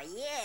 讨厌。